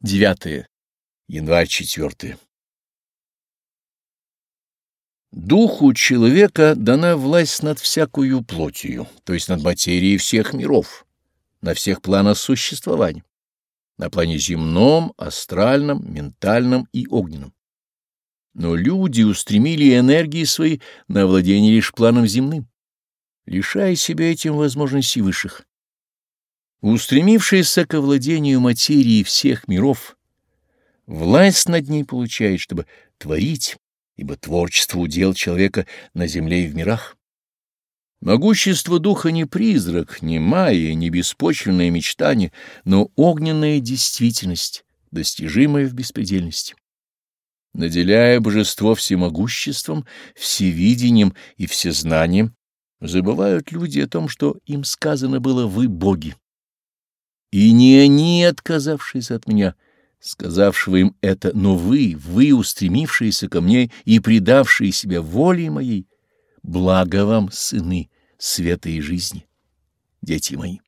9. Январь 4. Духу человека дана власть над всякую плотью, то есть над материей всех миров, на всех планах существования, на плане земном, астральном, ментальном и огненном. Но люди устремили энергии свои на владение лишь планом земным, лишая себя этим возможностей высших. Устремившийся к владению материи всех миров, власть над ней получает, чтобы творить, ибо творчество удел человека на земле и в мирах. Могущество духа не призрак, не майя, не беспочвенное мечтание, но огненная действительность, достижимая в беспредельности. Наделяя божество всемогуществом, всевидением и всезнанием, забывают люди о том, что им сказано было «вы боги». И не они, отказавшиеся от меня, сказавшего им это, но вы, вы, устремившиеся ко мне и предавшие себя воле моей, благо вам, сыны, света и жизни, дети мои.